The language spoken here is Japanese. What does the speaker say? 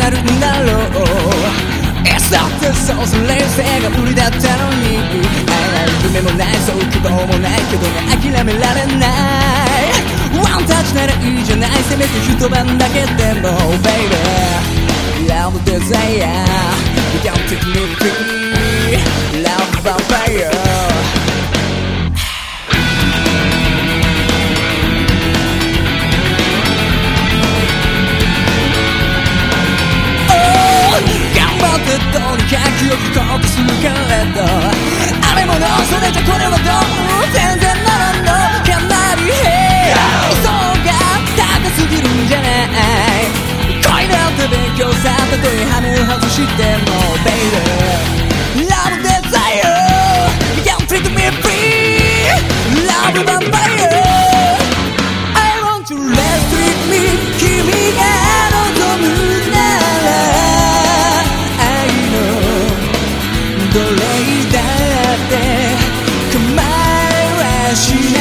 がるんだろう。えだってそうそれ性が無理だったのにああ夢もないそう希望もないけどね諦められないワンタッチならいいじゃないせめて一晩だけでも Baby にか記憶濃くするけれどあれものそれじゃこれはどうしない